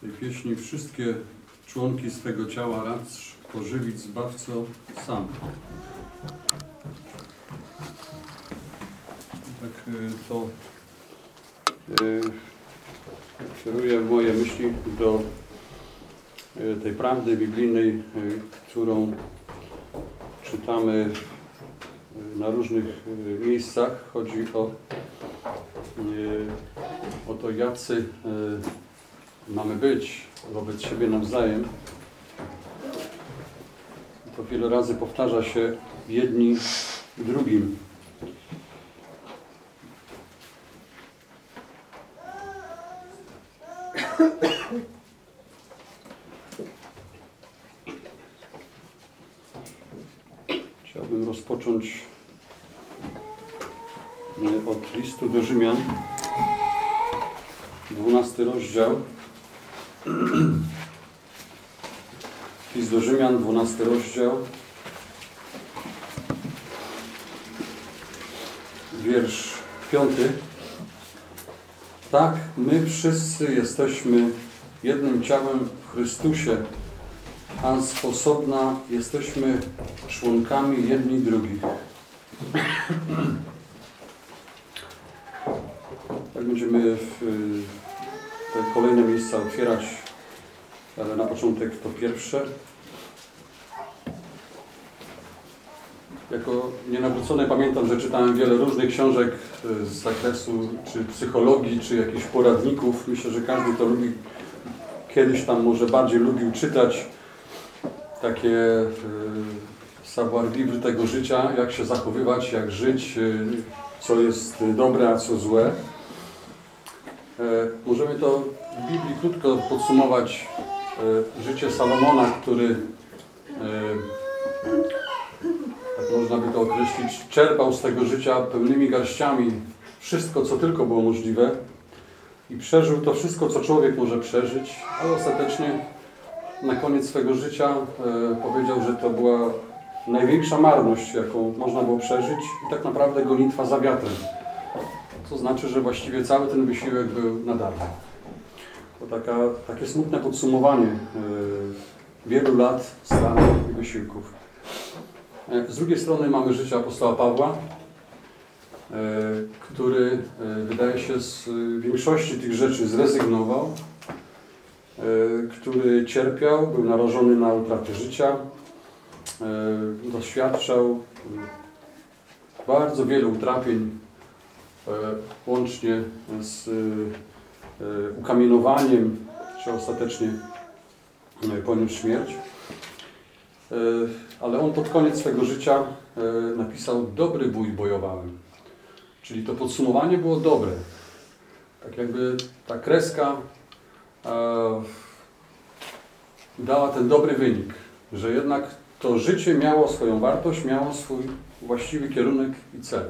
tej pieśni wszystkie członki swego ciała racz pożywić Zbawco sam. Tak y, to y, kieruje moje myśli do y, tej prawdy biblijnej, y, którą czytamy na różnych miejscach. Chodzi o, o to, jacy mamy być wobec siebie nawzajem. To wiele razy powtarza się jedni drugim. Chciałbym rozpocząć e, od listu do Rzymian, 12 rozdział. List do Rzymian, 12 rozdział. Wiersz 5. Tak, my wszyscy jesteśmy jednym ciałem w Chrystusie, a sposobna jesteśmy członkami jedni drugich. Tak będziemy w, te kolejne miejsca otwierać, ale na początek to pierwsze. Jako nienawrócony pamiętam, że czytałem wiele różnych książek y, z zakresu czy psychologii, czy jakichś poradników. Myślę, że każdy to lubi, kiedyś tam może bardziej lubił czytać takie y, savoir vivre tego życia, jak się zachowywać, jak żyć, y, co jest dobre, a co złe. E, Możemy to w Biblii krótko podsumować e, życie Salomona, który, e, można by to określić, czerpał z tego życia pełnymi garściami wszystko, co tylko było możliwe i przeżył to wszystko, co człowiek może przeżyć, ale ostatecznie na koniec swego życia e, powiedział, że to była największa marność, jaką można było przeżyć i tak naprawdę gonitwa za wiatrem. To znaczy, że właściwie cały ten wysiłek był na darmo. To taka, takie smutne podsumowanie e, wielu lat starań i wysiłków. E, Z drugiej strony mamy życie apostoła Pawła, e, który e, wydaje się z większości tych rzeczy zrezygnował, który cierpiał, był narażony na utratę życia, doświadczał bardzo wielu utrapień, łącznie z ukamienowaniem, czy ostatecznie poniósł śmierć. Ale on pod koniec swego życia e, napisał dobry bój bojowałem. Czyli to podsumowanie było dobre. Tak jakby ta kreska e, dała ten dobry wynik, że jednak to życie miało swoją wartość, miało swój właściwy kierunek i cel.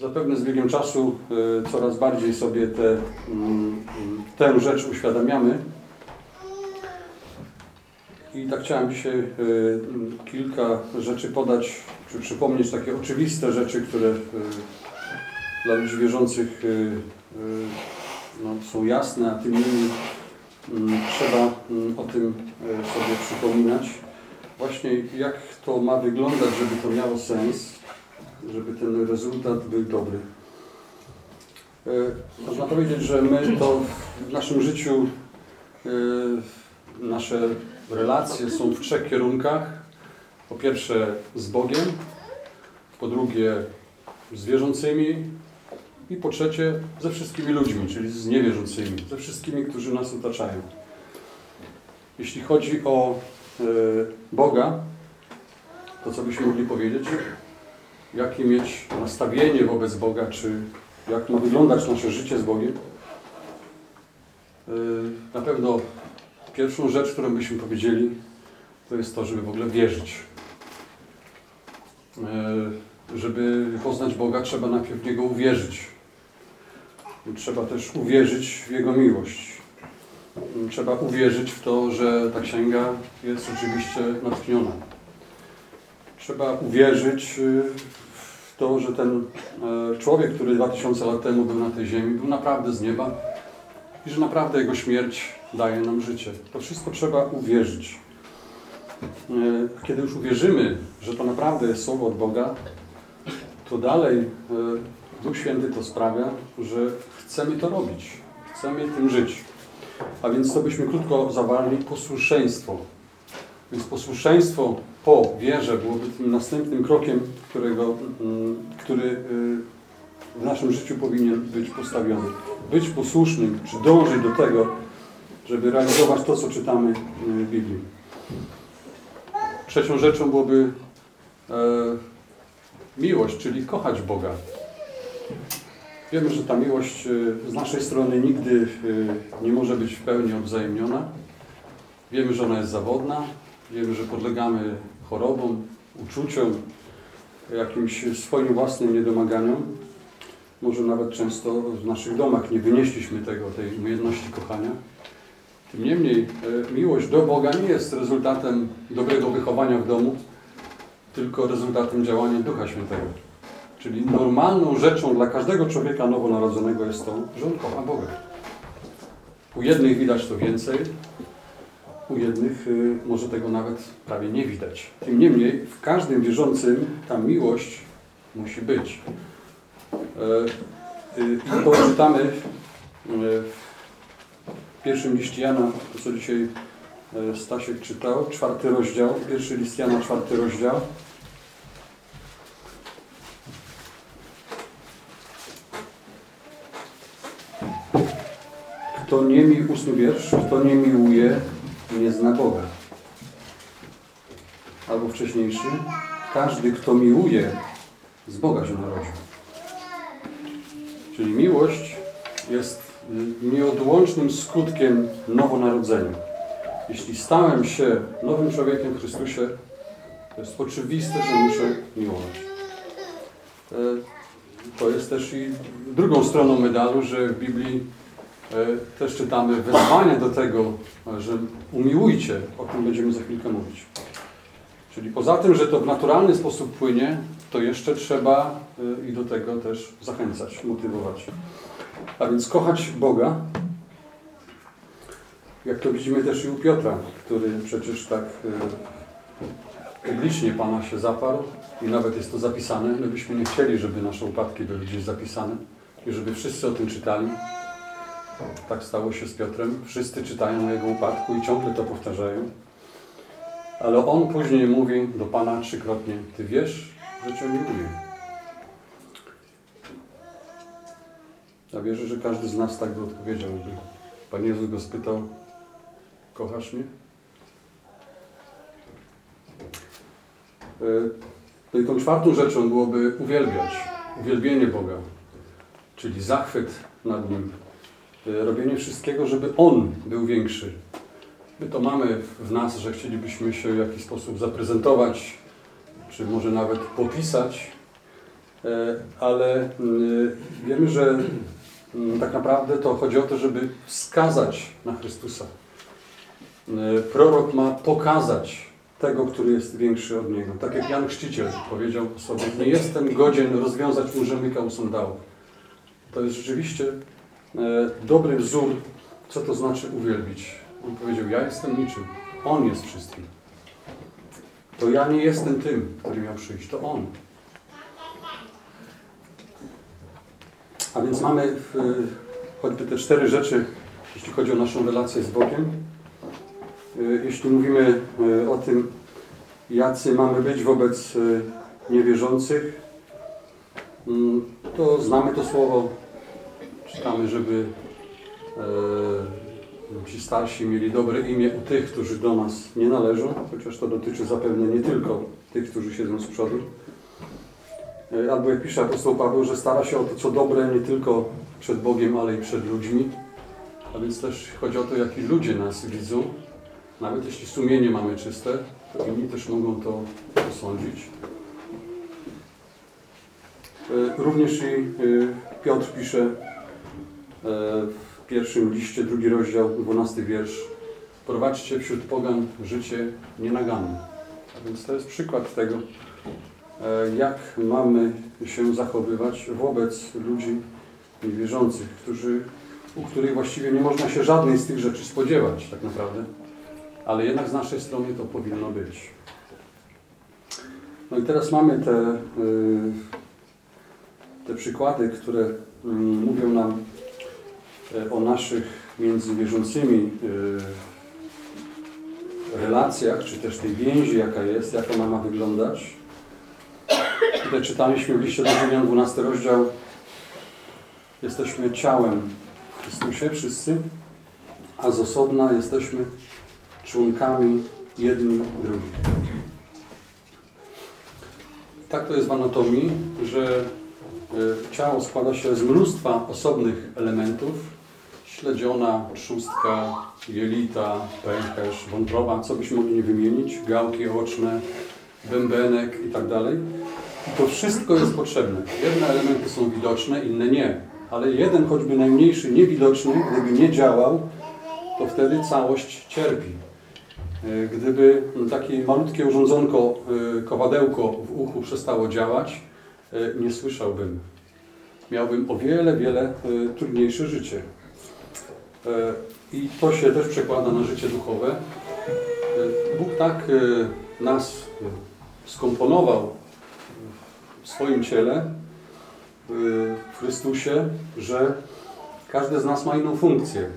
Zapewne z biegiem czasu e, coraz bardziej sobie te, mm, mm, tę rzecz uświadamiamy. I tak chciałem dzisiaj e, kilka rzeczy podać, czy przypomnieć takie oczywiste rzeczy, które e, dla ludzi wierzących e, no, są jasne, a tym niemniej mm, trzeba mm, o tym sobie przypominać. Właśnie jak to ma wyglądać, żeby to miało sens, żeby ten rezultat był dobry. Można powiedzieć, że my to w naszym życiu nasze relacje są w trzech kierunkach. Po pierwsze z Bogiem, po drugie z wierzącymi i po trzecie ze wszystkimi ludźmi, czyli z niewierzącymi, ze wszystkimi, którzy nas otaczają. Jeśli chodzi o e, Boga, to co byśmy mogli powiedzieć? Jakie mieć nastawienie wobec Boga, czy jak ma wyglądać nasze życie z Bogiem? E, Na pewno pierwszą rzecz, którą byśmy powiedzieli, to jest to, żeby w ogóle wierzyć. E, Żeby poznać Boga, trzeba najpierw w Niego uwierzyć. Trzeba też uwierzyć w Jego miłość. Trzeba uwierzyć w to, że ta księga jest rzeczywiście natchniona. Trzeba uwierzyć y, w to, że ten e, człowiek, który 2000 lat temu był na tej ziemi, był naprawdę z nieba i że naprawdę Jego śmierć daje nam życie. To wszystko trzeba uwierzyć. E, Kiedy już uwierzymy, że to naprawdę jest słowo od Boga, to dalej e, Duch Święty to sprawia, że chcemy to robić, chcemy tym żyć. A więc to byśmy krótko zawarli posłuszeństwo. Więc posłuszeństwo po wierze byłoby tym następnym krokiem, którego, mm, który y, w naszym życiu powinien być postawiony. Być posłusznym, czy dążyć do tego, żeby realizować to, co czytamy y, w Biblii. Trzecią rzeczą byłoby e, miłość, czyli kochać Boga. Wiemy, że ta miłość y, z naszej strony nigdy y, nie może być w pełni odwzajemniona. Wiemy, że ona jest zawodna. Wiemy, że podlegamy chorobom, uczuciom, jakimś swoim własnym niedomaganiom. Może nawet często w naszych domach nie wynieśliśmy tego, tej umiejętności kochania. Tym niemniej e, miłość do Boga nie jest rezultatem dobrego wychowania w domu, tylko rezultatem działania Ducha Świętego. Czyli normalną rzeczą dla każdego człowieka nowonarodzonego jest to, że on kocha Boga. U jednych widać to więcej, u jednych y, może tego nawet prawie nie widać. Tym niemniej w każdym wierzącym ta miłość musi być. E, y, I to czytamy y, w pierwszym liście Jana, to co dzisiaj e, Stasiek czytał, czwarty rozdział, pierwszy list Jana, czwarty rozdział. Kto nie mi, ósmy wiersz, kto nie miłuje, nie zna Boga. Albo wcześniejszy, każdy, kto miłuje, z Boga się narodził. Czyli miłość jest nieodłącznym skutkiem nowonarodzenia. Jeśli stałem się nowym człowiekiem w Chrystusie, to jest oczywiste, że muszę miłować. E, To jest też i drugą stroną medalu, że w Biblii e, też czytamy wezwanie do tego, że umiłujcie, o tym będziemy za chwilkę mówić. Czyli poza tym, że to w naturalny sposób płynie, to jeszcze trzeba y, i do tego też zachęcać, motywować. A więc kochać Boga, jak to widzimy też i u Piotra, który przecież tak y, publicznie Pana się zaparł i nawet jest to zapisane. My byśmy nie chcieli, żeby nasze upadki były gdzieś zapisane i żeby wszyscy o tym czytali. Tak stało się z Piotrem. Wszyscy czytają o jego upadku i ciągle to powtarzają. Ale on później mówi do Pana trzykrotnie, Ty wiesz, że Cię miłuję. Ja wierzę, że każdy z nas tak by odpowiedział, gdyby Pan Jezus go spytał, kochasz mnie? E, No i tą czwartą rzeczą byłoby uwielbiać, uwielbienie Boga, czyli zachwyt nad Nim, E, robienie wszystkiego, żeby On był większy, My to mamy w nas, że chcielibyśmy się w jakiś sposób zaprezentować, czy może nawet popisać, e, ale mm, wiemy, że mm, tak naprawdę to chodzi o to, żeby wskazać na Chrystusa. E, Prorok ma pokazać tego, który jest większy od niego. Tak jak Jan Chrzciciel powiedział sobie, nie jestem godzien rozwiązać rzemyka u sandałów. To jest rzeczywiście e, dobry wzór, co to znaczy uwielbić. On powiedział, ja jestem niczym. On jest wszystkim. To ja nie jestem tym, który miał przyjść. To On. A więc mamy w, choćby te cztery rzeczy, jeśli chodzi o naszą relację z Bogiem. Y, Jeśli mówimy y, o tym, jacy mamy być wobec y, niewierzących, mm, to znamy to słowo. Czytamy, żeby ci starsi mieli dobre imię u tych, którzy do nas nie należą, chociaż to dotyczy zapewne nie tylko tych, którzy siedzą z przodu. E, Albo jak pisze apostoł Paweł, że stara się o to, co dobre nie tylko przed Bogiem, ale i przed ludźmi. A więc też chodzi o to, jaki ludzie nas widzą. Nawet jeśli sumienie mamy czyste, to inni też mogą to posądzić. E, Również i e, Piotr pisze w pierwszym liście, drugi rozdział, dwunasty wiersz. Prowadźcie wśród pogan życie nienaganne. A więc to jest przykład tego, e, jak mamy się zachowywać wobec ludzi niewierzących, którzy u której właściwie nie można się żadnej z tych rzeczy spodziewać tak naprawdę. Ale jednak z naszej strony to powinno być. No i teraz mamy te, y, te przykłady, które mm, mówią nam e, o naszych między wierzącymi y, relacjach, czy też tej więzi, jaka jest, jak ona ma wyglądać. Tutaj czytaliśmy w liście do Rzymian 12 rozdział. Jesteśmy ciałem w Chrystusie wszyscy, a z osobna jesteśmy członkami jedni drugich. Tak to jest w anatomii, że y, ciało składa się z mnóstwa osobnych elementów. Śledziona, trzustka, jelita, pęcherz, wątroba, co byśmy mogli nie wymienić, gałki oczne, bębenek i tak dalej. I to wszystko jest potrzebne. Jedne elementy są widoczne, inne nie. Ale jeden, choćby najmniejszy, niewidoczny, gdyby nie działał, to wtedy całość cierpi. E, Gdyby takie malutkie urządzonko, e, kowadełko w uchu przestało działać, e, nie słyszałbym. Miałbym o wiele, wiele trudniejsze życie. E, I to się też przekłada na życie duchowe. E, Bóg tak e, nas e, skomponował w swoim ciele, w Chrystusie, że każdy z nas ma inną funkcję.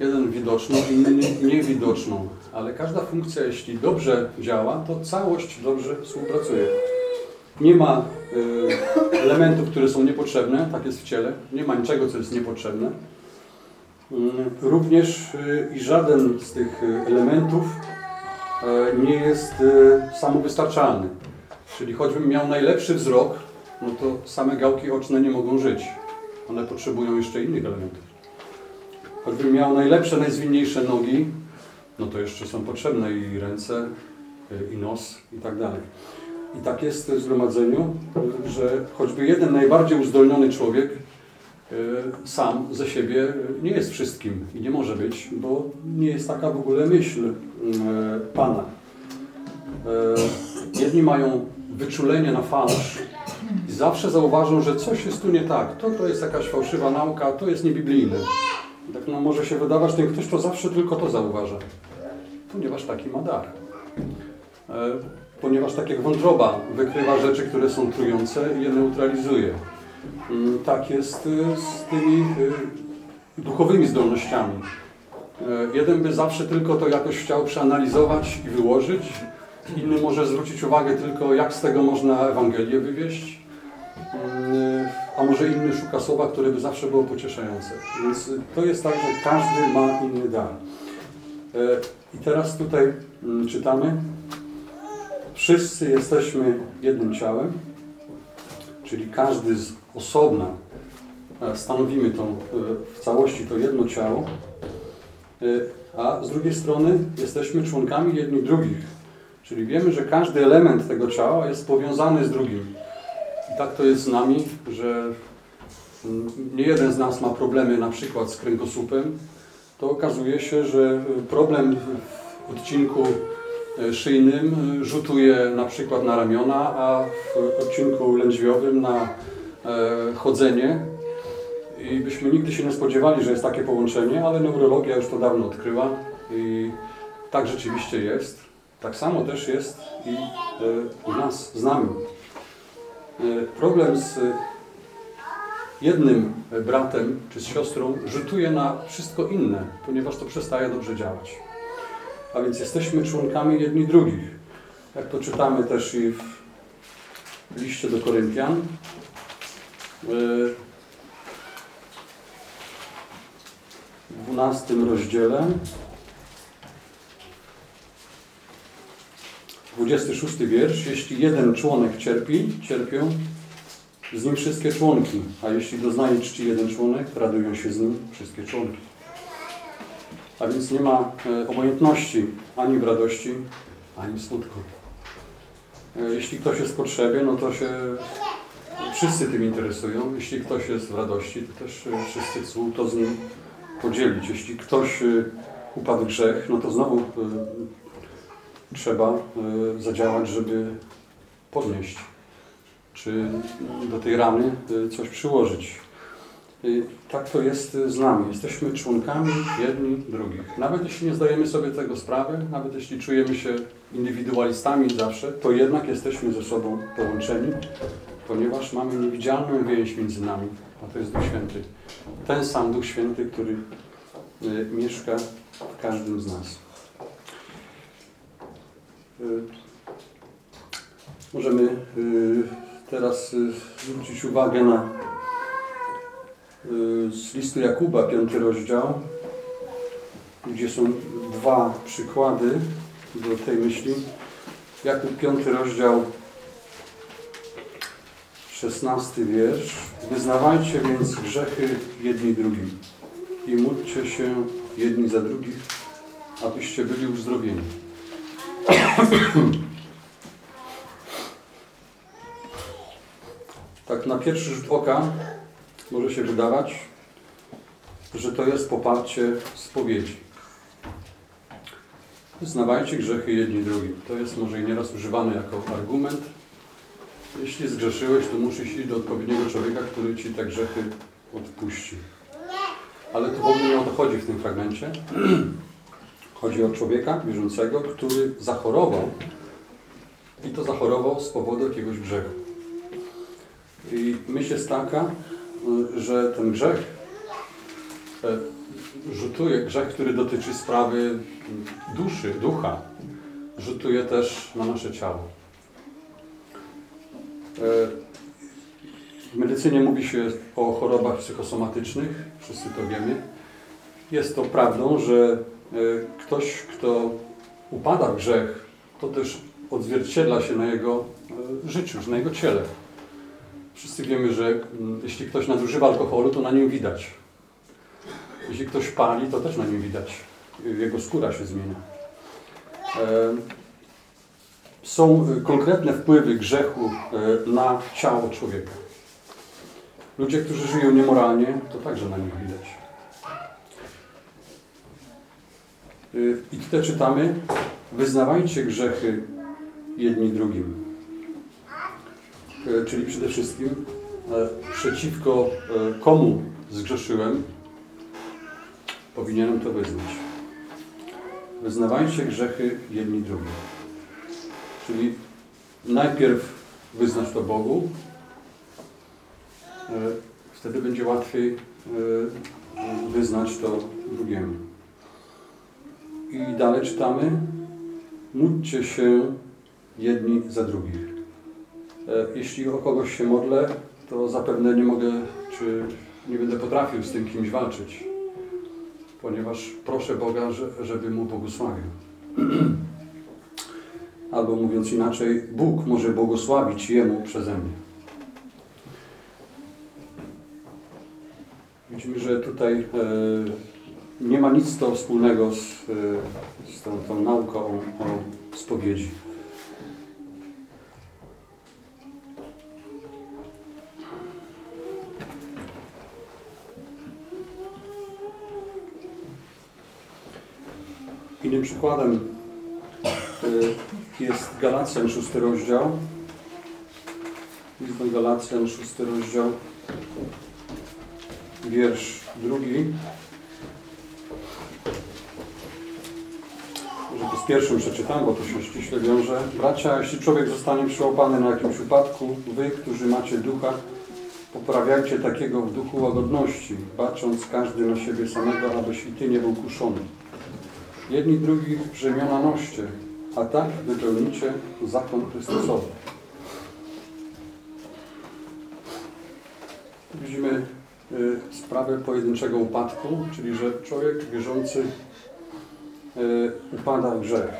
Jeden widoczną, inny niewidoczną, ale każda funkcja, jeśli dobrze działa, to całość dobrze współpracuje. Nie ma elementów, które są niepotrzebne, tak jest w ciele, nie ma niczego, co jest niepotrzebne. Mm, Również y, i żaden z tych y, elementów y, nie jest y, samowystarczalny. Czyli choćbym miał najlepszy wzrok, no to same gałki oczne nie mogą żyć. One potrzebują jeszcze innych elementów. Choćbym miał najlepsze, najzwinniejsze nogi, no to jeszcze są potrzebne i ręce, i nos, i tak dalej. I tak jest w zgromadzeniu, że choćby jeden najbardziej uzdolniony człowiek sam ze siebie nie jest wszystkim i nie może być, bo nie jest taka w ogóle myśl y, Pana. Y, Jedni mają wyczulenie na fałsz i zawsze zauważą, że coś jest tu nie tak. To, to jest jakaś fałszywa nauka, to jest niebiblijne. Tak no, może się wydawać, ten ktoś to zawsze tylko to zauważa, ponieważ taki ma dar. E, Ponieważ tak jak wątroba wykrywa rzeczy, które są trujące i je neutralizuje. Mm, Tak jest e, z tymi e, duchowymi zdolnościami. E, Jeden by zawsze tylko to jakoś chciał przeanalizować i wyłożyć, inny może zwrócić uwagę tylko, jak z tego można Ewangelię wywieźć, Mm, a może inny szuka słowa, które by zawsze było pocieszające. Więc y, to jest tak, że każdy ma inny dar. I teraz tutaj mm, czytamy, wszyscy jesteśmy jednym ciałem, czyli każdy z osobna. E, stanowimy tą, e, w całości to jedno ciało, e, a z drugiej strony jesteśmy członkami jedni drugich, czyli wiemy, że każdy element tego ciała jest powiązany z drugim. I tak to jest z nami, że mm, nie jeden z nas ma problemy na przykład z kręgosłupem, to okazuje się, że problem w odcinku szyjnym rzutuje na przykład na ramiona, a w odcinku lędźwiowym na chodzenie. I byśmy nigdy się nie spodziewali, że jest takie połączenie, ale neurologia już to dawno odkryła i tak rzeczywiście jest. Tak samo też jest i e, u nas, z nami. E, Problem z jednym bratem czy z siostrą rzutuje na wszystko inne, ponieważ to przestaje dobrze działać. A więc jesteśmy członkami jedni drugich. Jak to czytamy też i w liście do Koryntian. W 12 rozdziale. 26 wiersz. Jeśli jeden członek cierpi, cierpią z nim wszystkie członki, a jeśli doznaje czci jeden członek, radują się z nim wszystkie członki. A więc nie ma e, obojętności ani w radości, ani w smutku. E, Jeśli ktoś jest w potrzebie, no to się wszyscy tym interesują. Jeśli ktoś jest w radości, to też e, wszyscy chcą to z nim podzielić. Jeśli ktoś e, upadł grzech, no to znowu e, trzeba zadziałać, żeby podnieść, czy do tej rany coś przyłożyć. Tak to jest z nami. Jesteśmy członkami jedni drugich. Nawet jeśli nie zdajemy sobie tego sprawy, nawet jeśli czujemy się indywidualistami zawsze, to jednak jesteśmy ze sobą połączeni, ponieważ mamy niewidzialną więź między nami, a to jest Duch Święty. Ten sam Duch Święty, który y, mieszka w każdym z nas. Y, Możemy y, teraz zwrócić uwagę na z listu Jakuba, piąty rozdział, gdzie są dwa przykłady do tej myśli. Jakub, piąty rozdział, szesnasty wiersz. Wyznawajcie więc grzechy jedni drugim i módlcie się jedni za drugich, abyście byli uzdrowieni. Tak na pierwszy rzut oka może się wydawać, że to jest poparcie spowiedzi. Wyznawajcie grzechy jedni drugim. To jest może i nieraz używane jako argument. Jeśli zgrzeszyłeś, to musisz iść do odpowiedniego człowieka, który ci te grzechy odpuści. Ale tu w ogóle nie o to chodzi w tym fragmencie. Chodzi o człowieka wierzącego, który zachorował i to zachorował z powodu jakiegoś grzechu. I myśl jest taka, że ten grzech e, rzutuje, grzech, który dotyczy sprawy duszy, ducha, rzutuje też na nasze ciało. E, W medycynie mówi się o chorobach psychosomatycznych, wszyscy to wiemy. Jest to prawdą, że e, ktoś, kto upada w grzech, to też odzwierciedla się na jego e, życiu, na jego ciele. Wszyscy wiemy, że mm, jeśli ktoś nadużywa alkoholu, to na nim widać. Jeśli ktoś pali, to też na nim widać. Jego skóra się zmienia. Są e, konkretne wpływy grzechu e, na ciało człowieka. Ludzie, którzy żyją niemoralnie, to także na nich widać. E, I tutaj czytamy, wyznawajcie grzechy jedni drugim. Czyli przede wszystkim przeciwko komu zgrzeszyłem, powinienem to wyznać. Wyznawajcie grzechy jedni drugim. Czyli najpierw wyznać to Bogu, e, wtedy będzie łatwiej e, wyznać to drugiemu. I dalej czytamy, módlcie się jedni za drugich. E, Jeśli o kogoś się modlę, to zapewne nie mogę, czy nie będę potrafił z tym kimś walczyć, ponieważ proszę Boga, że- żeby mu błogosławił. Albo mówiąc inaczej, Bóg może błogosławić jemu przeze mnie. Widzimy, że tutaj e, nie ma nic to wspólnego z, e, z tą, tą nauką o, o spowiedzi. Innym przykładem jest Galacjan, szósty rozdział. List do Galacjan, szósty rozdział, wiersz drugi. Może to z pierwszym przeczytam, bo to się ściśle wiąże. Bracia, jeśli człowiek zostanie przyłapany na jakimś upadku, wy, którzy macie ducha, poprawiajcie takiego w duchu łagodności, bacząc każdy na siebie samego, abyś i ty nie był kuszony. Jedni drugich brzemiona noście, a tak wypełnicie zakon Chrystusowy. Widzimy y, sprawę pojedynczego upadku, czyli że człowiek wierzący y, upada w grzech.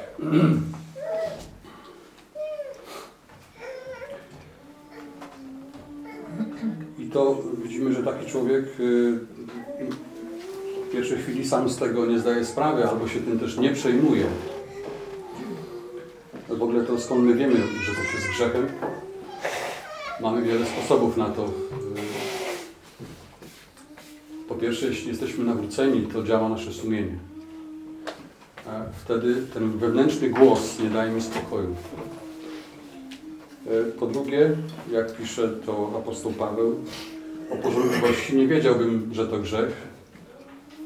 I to widzimy, że taki człowiek y, w pierwszej chwili sam z tego nie zdaje sprawy, albo się tym też nie przejmuje. Skąd my wiemy, że coś jest grzechem? Mamy wiele sposobów na to. Po pierwsze, jeśli jesteśmy nawróceni, to działa nasze sumienie. Wtedy ten wewnętrzny głos nie daje mi spokoju. E, Po drugie, jak pisze to apostoł Paweł, o porządliwości nie wiedziałbym, że to grzech,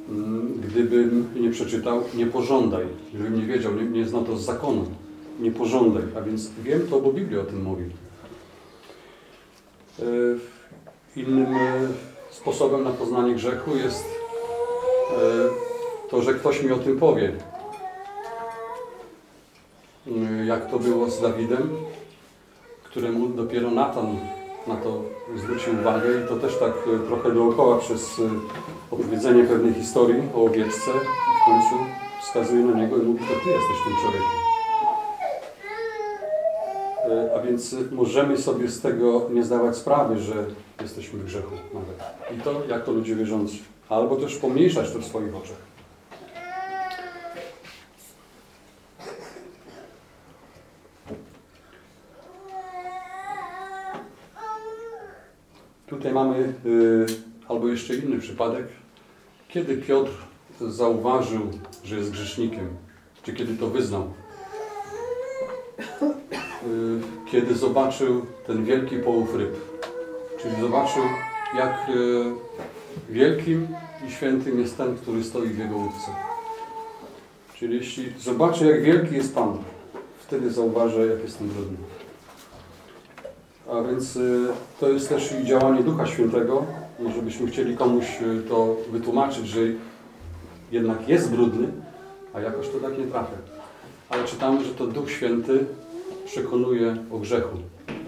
mm, gdybym nie przeczytał nie pożądaj, gdybym nie wiedział, nie, nie znał to z zakonu, nie pożądaj, a więc wiem to, bo Biblia o tym mówi. E, Innym e, sposobem na poznanie grzechu jest e, to, że ktoś mi o tym powie. Jak to było z Dawidem, któremu dopiero Natan na to zwrócił uwagę i to też tak trochę dookoła przez opowiedzenie pewnej historii o owieczce w końcu wskazuje na niego i mówi, to Ty jesteś tym człowiekiem. E, A więc możemy sobie z tego nie zdawać sprawy, że jesteśmy w grzechu nawet. I to jako ludzie wierzący. Albo też pomniejszać to w swoich oczach. Tutaj mamy y, albo jeszcze inny przypadek, kiedy Piotr zauważył, że jest grzesznikiem, czy kiedy to wyznał. Y, kiedy zobaczył ten wielki połów ryb, czyli zobaczył, jak y, wielkim i świętym jest ten, który stoi w jego łódce. Czyli jeśli zobaczy, jak wielki jest Pan, wtedy zauważy, jak jestem brudny. A więc y, to jest też i działanie Ducha Świętego. Może byśmy chcieli komuś to wytłumaczyć, że jednak jest brudny, a jakoś to tak nie trafia. Ale czytamy, że to Duch Święty przekonuje o grzechu.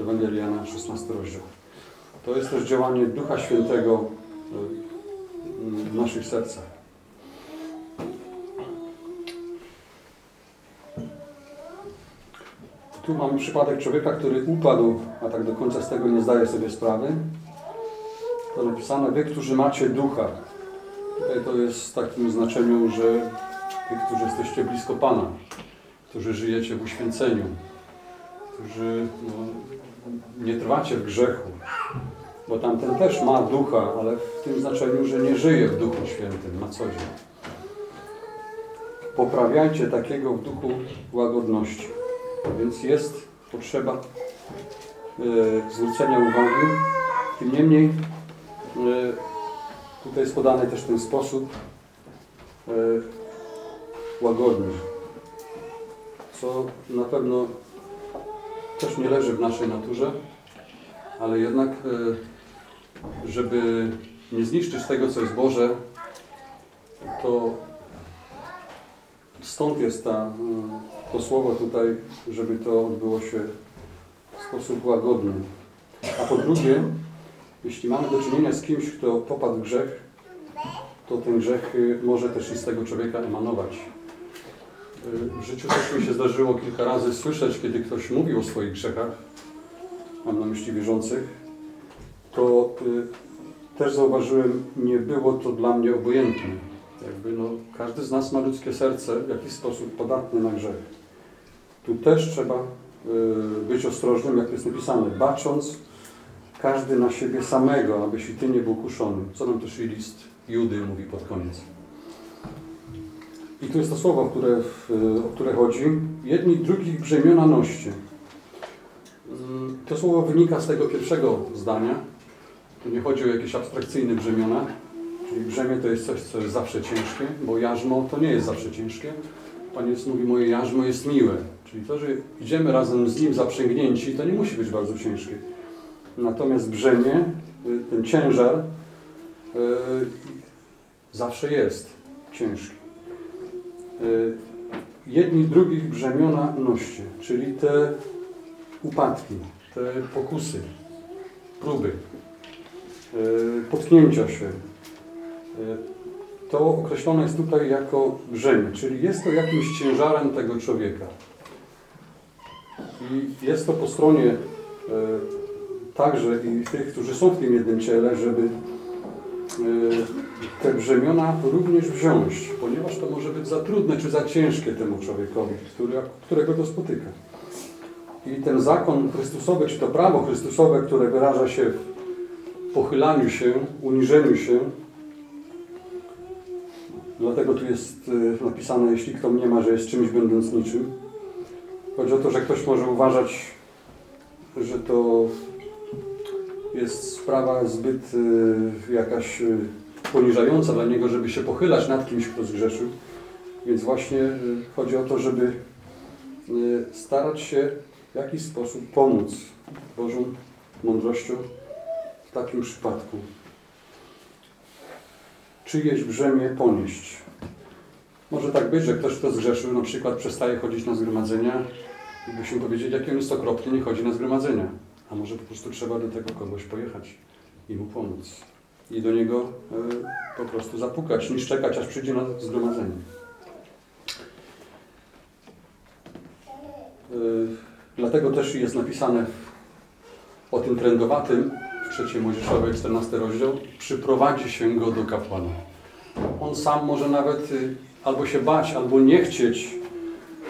Ewangelia Jana, 16 rozdział. To jest też działanie Ducha Świętego y, w naszych sercach. Tu mamy przypadek człowieka, który upadł, a tak do końca z tego nie zdaje sobie sprawy. To napisane, wy, którzy macie ducha. Tutaj to jest w takim znaczeniu, że wy, którzy jesteście blisko Pana, którzy żyjecie w uświęceniu, którzy no, nie trwacie w grzechu, bo tamten też ma ducha, ale w tym znaczeniu, że nie żyje w Duchu Świętym na co dzień. Poprawiajcie takiego w duchu łagodności. Więc jest potrzeba e, zwrócenia uwagi. Tym niemniej e, tutaj jest podany też ten sposób e, łagodny, co na pewno też nie leży w naszej naturze, ale jednak, e, żeby nie zniszczyć tego, co jest Boże, to stąd jest ta, e, to słowo tutaj, żeby to odbyło się w sposób łagodny. A po drugie, jeśli mamy do czynienia z kimś, kto popadł w grzech, to ten grzech y, może też i z tego człowieka emanować. Y, W życiu też mi się zdarzyło kilka razy słyszeć, kiedy ktoś mówił o swoich grzechach, mam na myśli wierzących, to y, też zauważyłem, nie było to dla mnie obojętne. Jakby no, każdy z nas ma ludzkie serce w jakiś sposób podatne na grzech. Tu też trzeba y, być ostrożnym, jak jest napisane, bacząc każdy na siebie samego, abyś i ty nie był kuszony. Co nam też i list Judy mówi pod koniec. I tu jest to słowo, które, o które chodzi. Jedni drugich brzemiona noście. Mm, To słowo wynika z tego pierwszego zdania. Tu nie chodzi o jakieś abstrakcyjne brzemiona, czyli brzemię to jest coś, co jest zawsze ciężkie, bo jarzmo to nie jest zawsze ciężkie. Pan mówi, moje jarzmo jest miłe. Czyli to, że idziemy razem z Nim zaprzęgnięci, to nie musi być bardzo ciężkie. Natomiast brzemię, ten ciężar y, zawsze jest ciężki. Y, Jedni drugich brzemiona noście, czyli te upadki, te pokusy, próby, y, potknięcia się. Y, To określone jest tutaj jako brzemię, czyli jest to jakimś ciężarem tego człowieka. I jest to po stronie także i tych, którzy są w tym jednym ciele, żeby te brzemiona również wziąć, ponieważ to może być za trudne czy za ciężkie temu człowiekowi, który, którego to spotyka. I ten zakon Chrystusowy, czy to prawo Chrystusowe, które wyraża się w pochylaniu się, uniżeniu się, dlatego tu jest y, napisane, jeśli kto mnie ma, że jest czymś będąc niczym. Chodzi o to, że ktoś może uważać, że to jest sprawa zbyt y, jakaś y, poniżająca dla niego, żeby się pochylać nad kimś, kto zgrzeszył. Więc właśnie y, chodzi o to, żeby starać się w jakiś sposób pomóc Bożą mądrością w takim przypadku. Czyjeś brzemię ponieść. Może tak być, że ktoś, kto zgrzeszył, na przykład przestaje chodzić na zgromadzenia i byśmy powiedzieli, jaki on jest okropny, nie chodzi na zgromadzenia. A może po prostu trzeba do tego kogoś pojechać i mu pomóc. I do niego y, po prostu zapukać, niż czekać, aż przyjdzie na zgromadzenie. Y, dlatego też jest napisane o tym trędowatym w trzeciej Mojżeszowej, 14 rozdział, przyprowadzi się go do kapłana. On sam może nawet y, albo się bać, albo nie chcieć,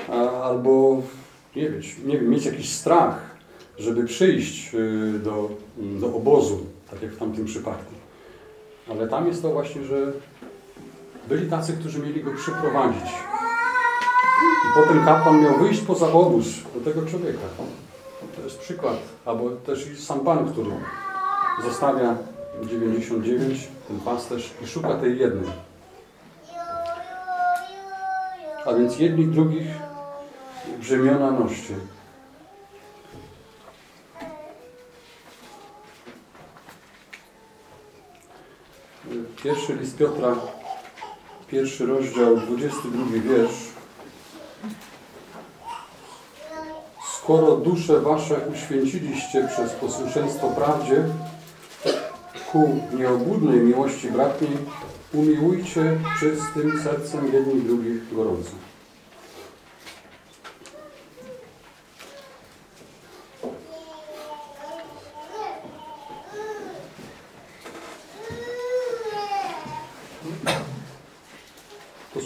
a, albo nie, wieć, nie wiem, mieć jakiś strach, żeby przyjść y, do, do obozu, tak jak w tamtym przypadku. Ale tam jest to właśnie, że byli tacy, którzy mieli go przyprowadzić. I potem kapłan miał wyjść poza obóz do tego człowieka. To jest przykład. Albo też i sam Pan, który zostawia 99, ten pasterz, i szuka tej jednej. A więc jedni drugich brzemiona noście. Pierwszy list Piotra, pierwszy rozdział, 22 wiersz. Skoro dusze wasze uświęciliście przez posłuszeństwo prawdzie, ku nieobłudnej miłości bratniej, umiłujcie czystym sercem jedni drugich gorąco.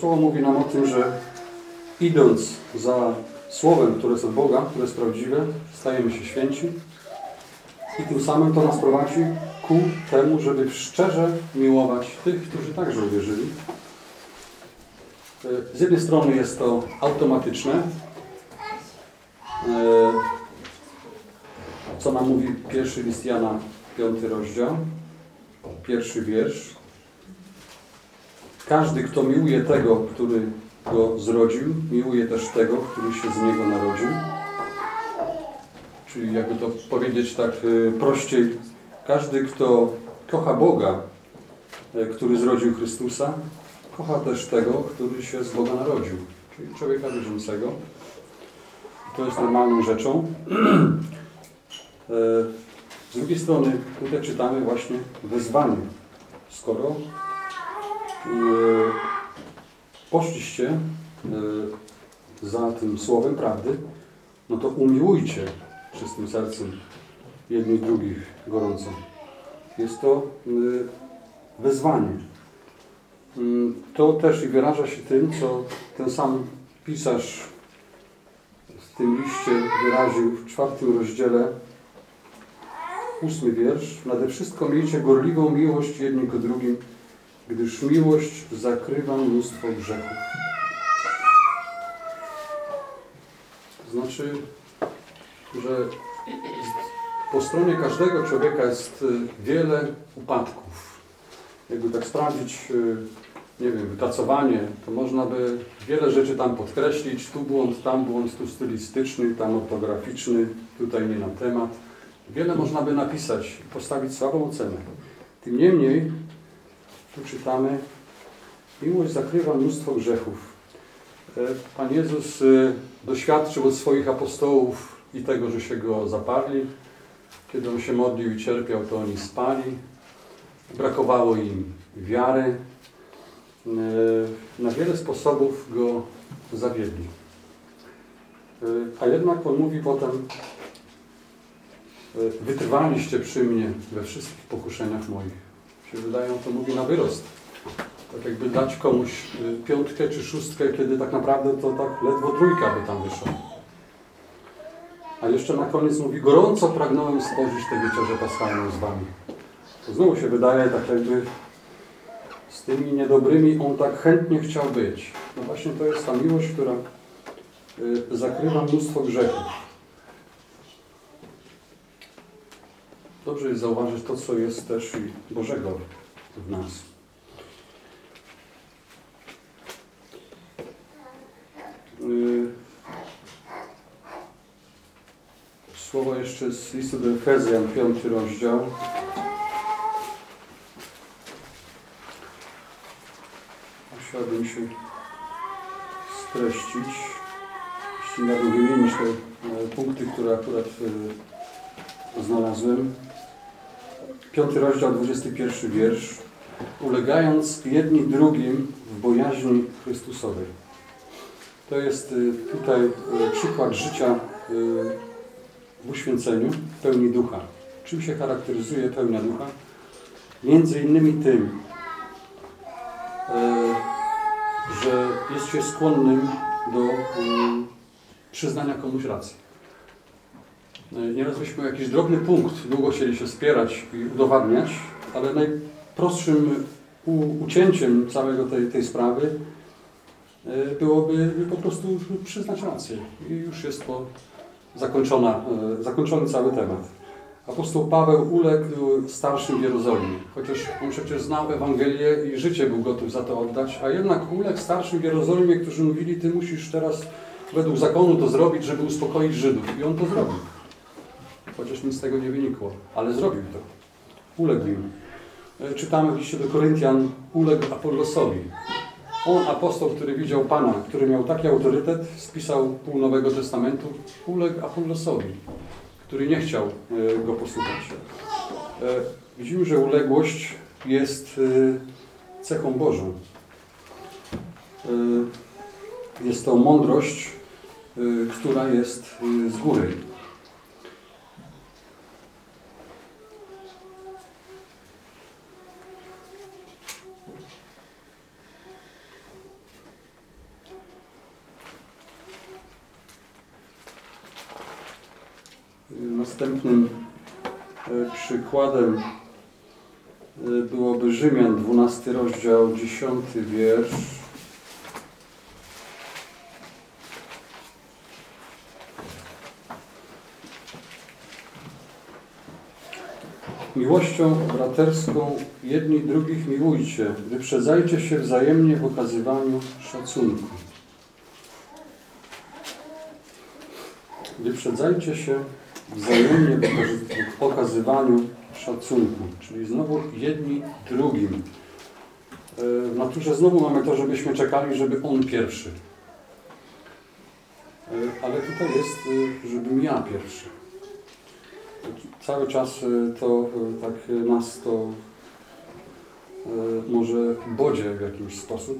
Słowo mówi nam o tym, że idąc za słowem, które jest od Boga, które jest prawdziwe, stajemy się święci i tym samym to nas prowadzi ku temu, żeby szczerze miłować tych, którzy także uwierzyli. Z jednej strony jest to automatyczne, e, co nam mówi pierwszy list Jana, piąty rozdział, pierwszy wiersz. Każdy, kto miłuje tego, który go zrodził, miłuje też tego, który się z niego narodził. Czyli jakby to powiedzieć tak y, prościej, każdy, kto kocha Boga, y, który zrodził Chrystusa, kocha też tego, który się z Boga narodził, czyli człowieka wierzącego. To jest normalną rzeczą. Y, Z drugiej strony tutaj czytamy właśnie wezwanie. Skoro poszliście za tym słowem prawdy, no to umiłujcie czystym sercem jednych drugich gorąco. Jest to wezwanie. To też i wyraża się tym, co ten sam pisarz w tym liście wyraził w czwartym rozdziale, ósmy wiersz. Nade wszystko miejcie gorliwą miłość jedni ku drugim, gdyż miłość zakrywa mnóstwo grzechów. Znaczy, że po stronie każdego człowieka jest wiele upadków. Jakby tak sprawdzić, nie wiem, wypracowanie, to można by wiele rzeczy tam podkreślić. Tu błąd, tam błąd, tu stylistyczny, tam ortograficzny, tutaj nie na temat. Wiele można by napisać postawić słabą ocenę. Tym niemniej, tu czytamy, miłość zakrywa mnóstwo grzechów. Pan Jezus doświadczył od swoich apostołów i tego, że się Go zaparli. Kiedy On się modlił i cierpiał, to oni spali. Brakowało im wiary. Na wiele sposobów Go zawiedli. A jednak On mówi potem, wytrwaliście przy mnie we wszystkich pokuszeniach moich. Się wydają, to mówi na wyrost. Tak jakby dać komuś piątkę czy szóstkę, kiedy tak naprawdę to tak ledwo trójka by tam wyszła. A jeszcze na koniec mówi, gorąco pragnąłem spożyć tę wieczerzę paschalną z wami. To znowu się wydaje tak jakby z tymi niedobrymi on tak chętnie chciał być. No właśnie to jest ta miłość, która zakrywa mnóstwo grzechów. Dobrze jest zauważyć to, co jest też i Bożego w nas. Y, Słowa jeszcze z listu do Efezjan, piąty rozdział. Musiałbym się streścić. Jeśli miałbym wymienić te punkty, które akurat e, znalazłem. Piąty rozdział, 21 wiersz. Ulegając jedni drugim w bojaźni Chrystusowej. To jest e, tutaj e, przykład życia e, w uświęceniu, pełni ducha. Czym się charakteryzuje pełnia ducha? Między innymi tym, że jest się skłonnym do przyznania komuś racji. Nieraz byśmy jakiś drobny punkt długo chcieli się spierać i udowadniać, ale najprostszym ucięciem całego tej, tej sprawy e, byłoby po prostu przyznać rację. I już jest to zakończona, e, zakończony cały temat. Apostoł Paweł uległ starszym w Jerozolimie, chociaż on przecież znał Ewangelię i życie był gotów za to oddać, a jednak uległ starszym w Jerozolimie, którzy mówili, ty musisz teraz według zakonu to zrobić, żeby uspokoić Żydów. I on to zrobił. Chociaż nic z tego nie wynikło, ale zrobił to. Uległ im. E, Czytamy w liście do Koryntian, uległ Apollosowi. On, apostoł, który widział Pana, który miał taki autorytet, spisał pół Nowego Testamentu, uległ Apollosowi, który nie chciał e, go posłuchać. E, Widzimy, że uległość jest cechą Bożą. Jest to mądrość, która jest z góry. Następnym e, przykładem e, byłoby Rzymian, 12 rozdział, 10 wiersz. Miłością braterską jedni drugich miłujcie, wyprzedzajcie się wzajemnie w okazywaniu szacunku. Wyprzedzajcie się wzajemnie w okazywaniu szacunku, czyli znowu jedni drugim. E, W naturze znowu mamy to, żebyśmy czekali, żeby on pierwszy. E, Ale tutaj jest, e, żebym ja pierwszy. Cały czas to tak nas to może bodzie w jakiś sposób,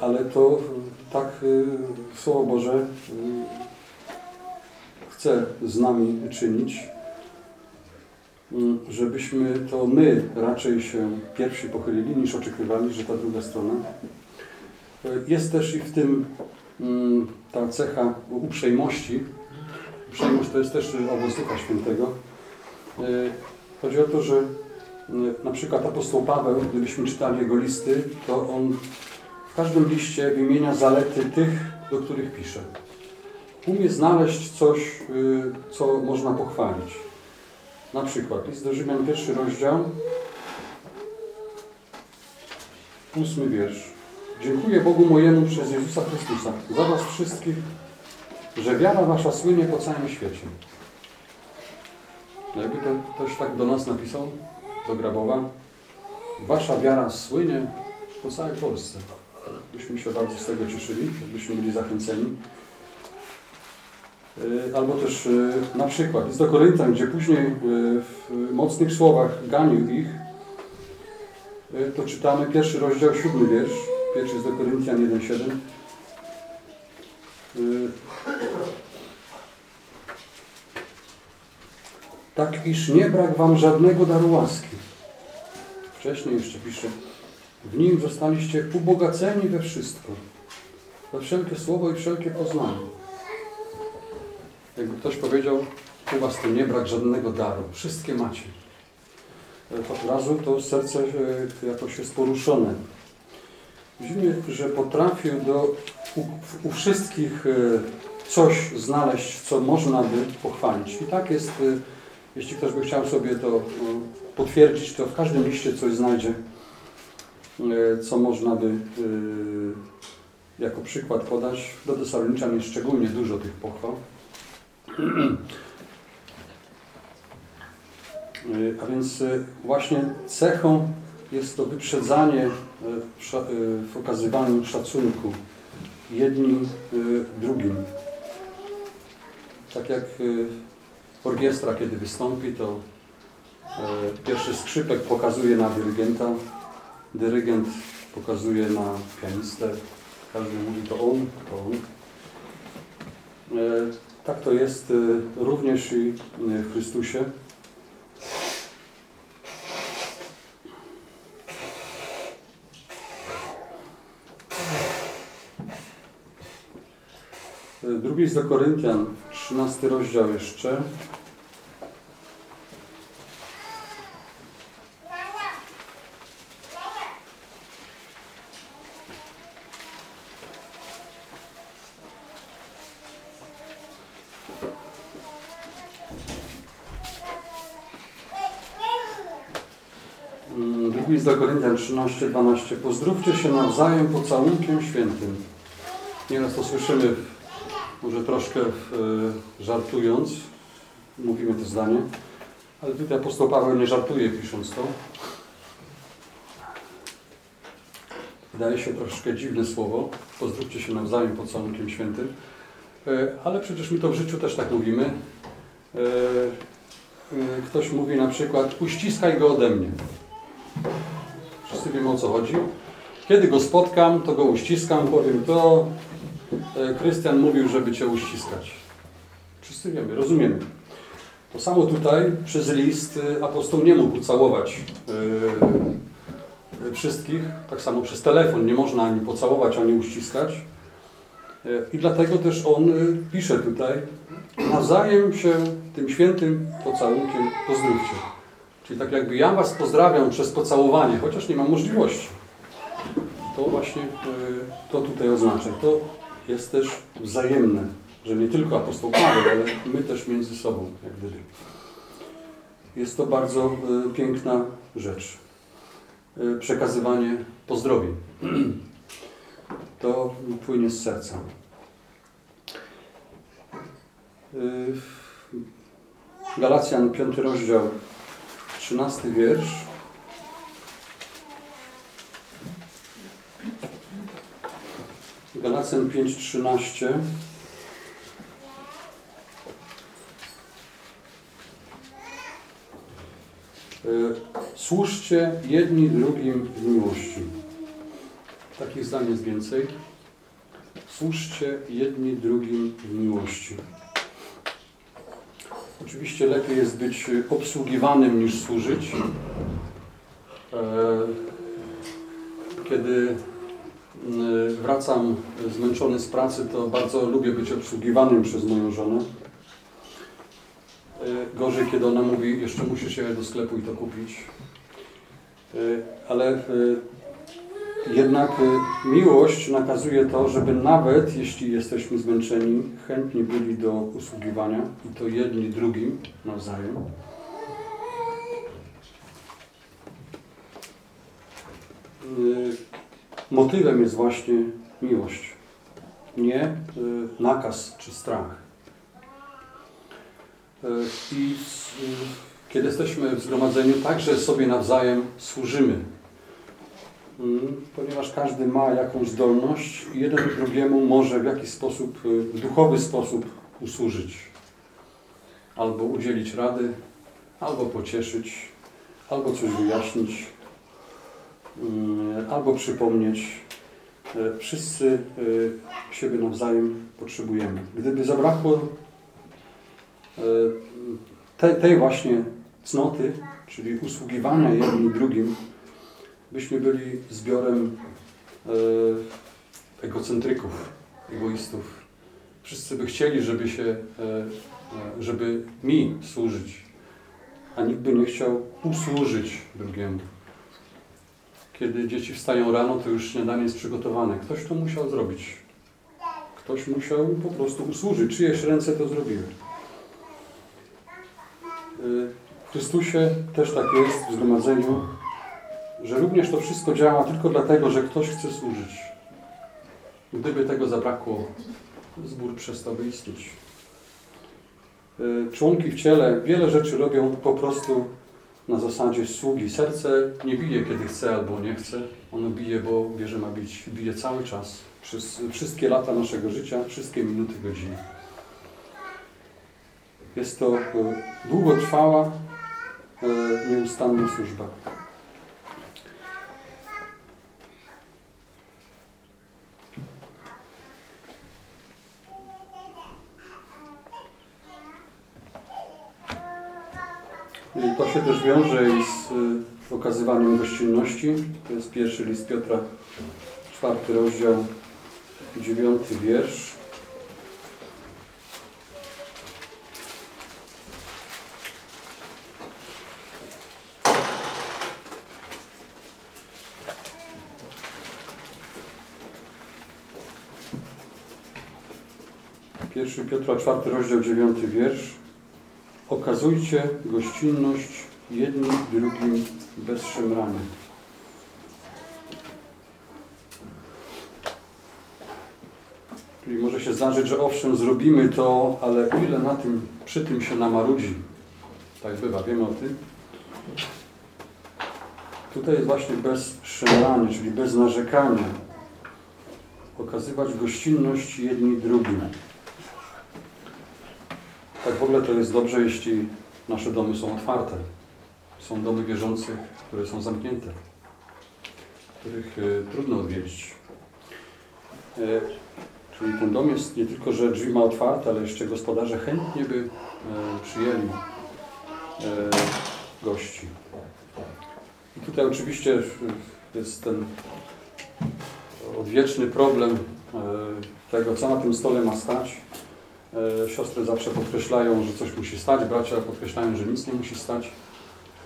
ale to tak Słowo Boże chce z nami czynić, żebyśmy to my raczej się pierwsi pochylili, niż oczekiwali, że ta druga strona. E, Jest też i w tym mm, ta cecha uprzejmości. Uprzejmość to jest też owoc Ducha Świętego. E, Chodzi o to, że e, na przykład apostoł Paweł, gdybyśmy czytali jego listy, to on w każdym liście wymienia zalety tych, do których pisze umie znaleźć coś, y, co można pochwalić. Na przykład list do Rzymian, pierwszy rozdział, ósmy wiersz. Dziękuję Bogu mojemu przez Jezusa Chrystusa za was wszystkich, że wiara wasza słynie po całym świecie. No Jakby to ktoś tak do nas napisał, do Grabowa, wasza wiara słynie po całej Polsce. Byśmy się bardzo z tego cieszyli, byśmy byli zachęceni. Y, Albo też y, na przykład jest do Koryntian, gdzie później y, w mocnych słowach ganił ich, to czytamy pierwszy rozdział, siódmy wiersz. Pierwszy jest do Koryntian 1,7. Y, Tak iż nie brak wam żadnego daru łaski. Wcześniej jeszcze pisze, w nim zostaliście ubogaceni we wszystko, we wszelkie słowo i wszelkie poznanie. Jakby ktoś powiedział, u was tu nie brak żadnego daru, wszystkie macie. E, od razu to serce e, jakoś jest poruszone. Widzimy, że potrafił do, u, u wszystkich e, coś znaleźć, co można by pochwalić. I tak jest Jeśli ktoś by chciał sobie to potwierdzić, to w każdym liście coś znajdzie, co można by jako przykład podać. Do Tesaloniczan jest szczególnie dużo tych pochwał. A więc właśnie cechą jest to wyprzedzanie w okazywaniu szacunku jedni drugim. Tak jak orkiestra, kiedy wystąpi, to pierwszy skrzypek pokazuje na dyrygenta, dyrygent pokazuje na pianistę, każdy mówi to on, to on. Tak to jest również i w Chrystusie. Drugi jest do Koryntian, 13 rozdział jeszcze. 13-12. Pozdrówcie się nawzajem pocałunkiem świętym. Nieraz to słyszymy, może troszkę e, żartując, mówimy to zdanie, ale tutaj apostoł Paweł nie żartuje pisząc to. Wydaje się troszkę dziwne słowo. Pozdrówcie się nawzajem pocałunkiem świętym. E, ale przecież my to w życiu też tak mówimy. E, ktoś mówi na przykład uściskaj go ode mnie. Wszyscy wiemy o co chodzi. Kiedy go spotkam, to go uściskam, powiem to, E, Krystian mówił, żeby Cię uściskać. Wszyscy wiemy, rozumiemy. To samo tutaj przez list e, apostoł nie mógł całować yy, wszystkich. Tak samo przez telefon nie można ani pocałować, ani uściskać. Yy, I dlatego też on yy, pisze tutaj, nawzajem się tym świętym pocałunkiem pozdrówcie. Czyli tak jakby ja Was pozdrawiam przez pocałowanie, chociaż nie mam możliwości. To właśnie to tutaj oznacza. To jest też wzajemne, że nie tylko apostoł Paweł, ale my też między sobą, jak gdyby. Jest to bardzo y, piękna rzecz. Y, przekazywanie pozdrowień. To płynie z serca. Galacjan, 5 rozdział, 13 wiersz. Galacjan 5:13 e, Służcie jedni drugim w miłości. Takich zdań jest więcej. Służcie jedni drugim w miłości. Oczywiście lepiej jest być obsługiwanym niż służyć. E, kiedy Y, wracam zmęczony z pracy, to bardzo lubię być obsługiwanym przez moją żonę. Y, gorzej, kiedy ona mówi, jeszcze musisz jechać do sklepu i to kupić. Ale jednak miłość nakazuje to, żeby nawet jeśli jesteśmy zmęczeni, chętni byli do usługiwania i to jedni drugim nawzajem. Motywem jest właśnie miłość, nie y, nakaz czy strach. I kiedy jesteśmy w zgromadzeniu, także sobie nawzajem służymy. Ponieważ każdy ma jakąś zdolność i jeden drugiemu może w jakiś sposób, w duchowy sposób usłużyć. Albo udzielić rady, albo pocieszyć, albo coś wyjaśnić, Mm, albo przypomnieć. E, wszyscy e, siebie nawzajem potrzebujemy. Gdyby zabrakło e, tej właśnie cnoty, czyli usługiwania jednym drugim, byśmy byli zbiorem egocentryków, egoistów. Wszyscy by chcieli, żeby się, żeby mi służyć, a nikt by nie chciał usłużyć drugiemu. Kiedy dzieci wstają rano, to już śniadanie jest przygotowane. Ktoś to musiał zrobić. Ktoś musiał po prostu usłużyć. Czyjeś ręce to zrobiły. w Chrystusie też tak jest w zgromadzeniu, że również to wszystko działa tylko dlatego, że ktoś chce służyć. Gdyby tego zabrakło, zbór przestałby istnieć. Y, Członki w ciele wiele rzeczy robią po prostu na zasadzie sługi. Serce nie bije, kiedy chce albo nie chce. Ono bije, bo wie, że ma bić. Bije cały czas, przez wszystkie lata naszego życia, wszystkie minuty, godziny. Jest to y, długotrwała, y, nieustanna służba. I to się też wiąże i z y, okazywaniem gościnności. To jest pierwszy list Piotra, czwarty rozdział, dziewiąty wiersz. Pierwszy Piotra, czwarty rozdział, dziewiąty wiersz. Okazujcie gościnność jednym drugim bez szemrania. Czyli może się zdarzyć, że owszem, zrobimy to, ale ile na tym, przy tym się namarudzi. Tak bywa, wiemy o tym. Tutaj jest właśnie bez szemrania, czyli bez narzekania. Okazywać gościnność jedni drugim. W ogóle to jest dobrze, jeśli nasze domy są otwarte. Są domy wierzących, które są zamknięte, których y, trudno odwiedzić. E, czyli ten dom jest nie tylko, że drzwi ma otwarte, ale jeszcze gospodarze chętnie by e, przyjęli e, gości. I tutaj oczywiście jest ten odwieczny problem e, tego, co na tym stole ma stać. E, Siostry zawsze podkreślają, że coś musi stać, bracia podkreślają, że nic nie musi stać.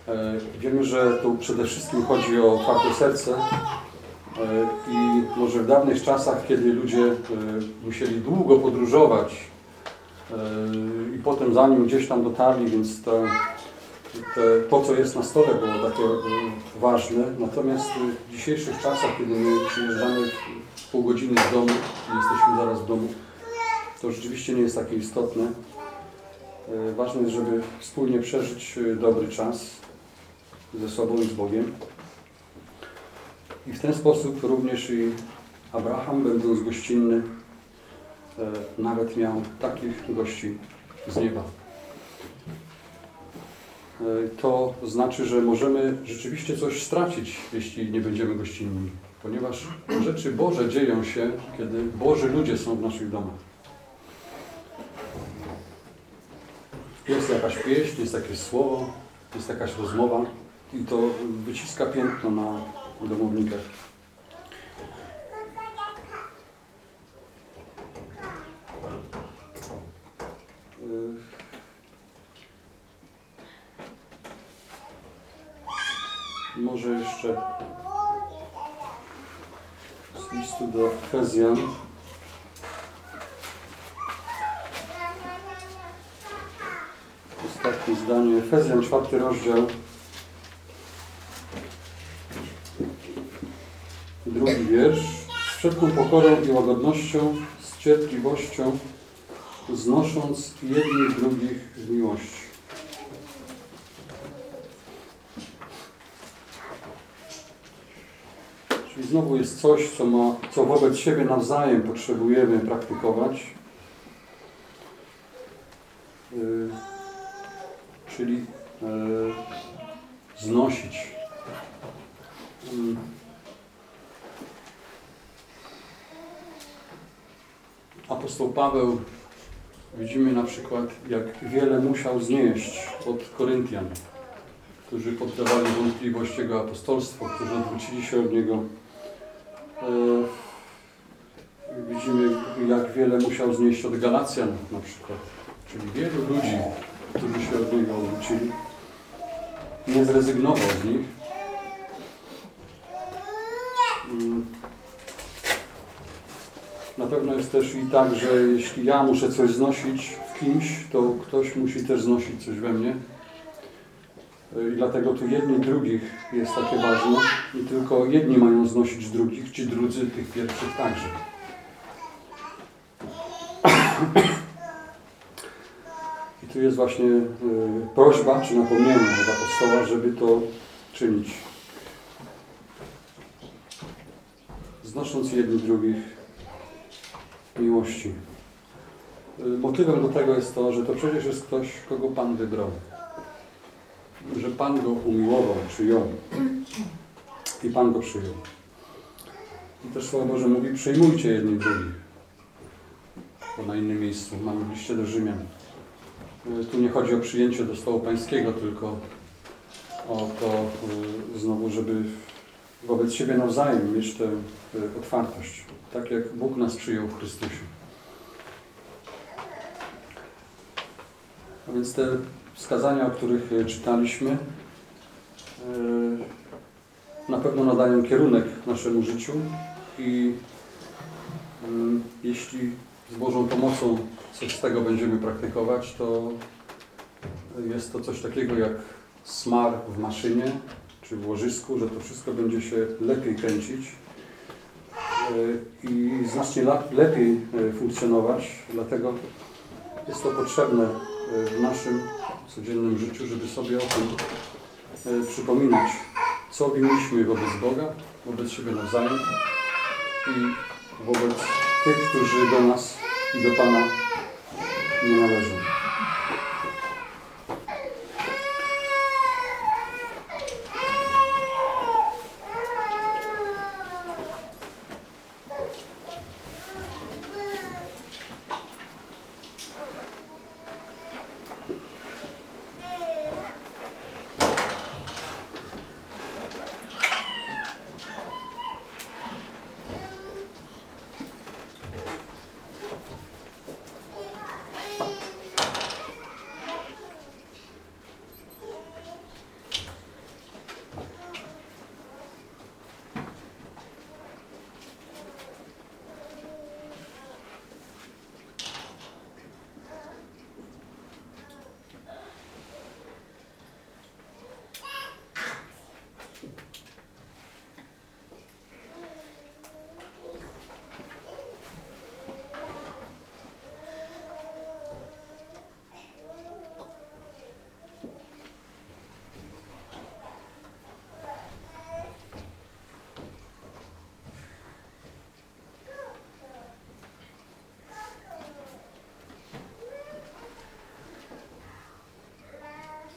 E, Wiemy, że tu przede wszystkim chodzi o otwarte serce e, i może w dawnych czasach, kiedy ludzie musieli długo podróżować i potem zanim gdzieś tam dotarli, więc to, te, to, co jest na stole było takie ważne. Natomiast w dzisiejszych czasach, kiedy my przyjeżdżamy pół godziny z domu jesteśmy zaraz w domu, to rzeczywiście nie jest takie istotne. E, Ważne jest, żeby wspólnie przeżyć e, dobry czas ze sobą i z Bogiem. I w ten sposób również i Abraham, będąc gościnny, e, nawet miał takich gości z nieba. To znaczy, że możemy rzeczywiście coś stracić, jeśli nie będziemy gościnni, ponieważ rzeczy Boże dzieją się, kiedy Boży ludzie są w naszych domach. Jest jakaś pieśń, jest jakieś słowo, jest jakaś rozmowa i to wyciska piętno na domownikach. Y, Może jeszcze z listu do Efezjan. Zdanie. Efezjan, czwarty rozdział. Drugi wiersz. Z wszelką pokorą i łagodnością, z cierpliwością, znosząc jednych drugich w miłości. Czyli znowu jest coś, co, ma, co wobec siebie nawzajem potrzebujemy praktykować. Yy, czyli e, znosić. Mm. Apostoł Paweł widzimy na przykład, jak wiele musiał znieść od Koryntian, którzy poddawali wątpliwość jego apostolstwo, którzy odwrócili się od niego. E, widzimy, jak wiele musiał znieść od Galacjan na przykład, czyli wielu ludzi, którzy się od niego odwrócili. Nie zrezygnował z nich. Na pewno jest też i tak, że jeśli ja muszę coś znosić w kimś, to ktoś musi też znosić coś we mnie. Y, I dlatego tu jedni drugich jest takie ważne i tylko jedni mają znosić drugich, ci drudzy tych pierwszych także. I tu jest właśnie y, prośba, czy napomnienie od apostoła, żeby to czynić. Znosząc jedni drugich miłości. Motywem do tego jest to, że to przecież jest ktoś, kogo Pan wybrał. Że Pan go umiłował, czy ją. I Pan go przyjął. I też Słowo Boże mówi, przyjmujcie jedni drugich. To na innym miejscu. Mamy w liście do Rzymian. Y, Tu nie chodzi o przyjęcie do stołu pańskiego, tylko o to y, znowu, żeby wobec siebie nawzajem mieć tę y, otwartość. Tak jak Bóg nas przyjął w Chrystusie. A więc te wskazania, o których y, czytaliśmy, y, na pewno nadają kierunek naszemu życiu i y, jeśli z Bożą pomocą coś z tego będziemy praktykować, to jest to coś takiego jak smar w maszynie czy w łożysku, że to wszystko będzie się lepiej kręcić y, i znacznie lepiej y, funkcjonować. Dlatego jest to potrzebne y, w naszym codziennym życiu, żeby sobie o tym przypominać, co winniśmy wobec Boga, wobec siebie nawzajem i wobec tych, którzy do nas i do Pana nie należą.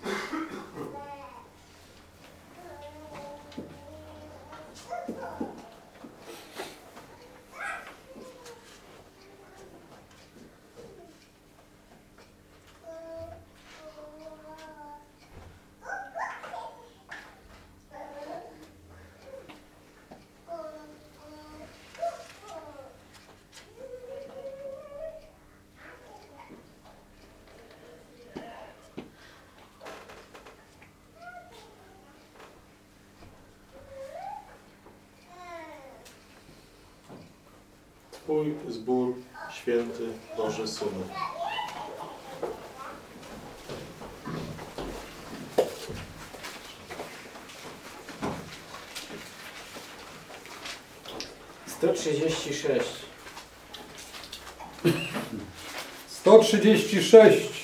you Twój zbór, święty Boże Synu. Sto trzydzieści sześć. 136. Twój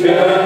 Yeah.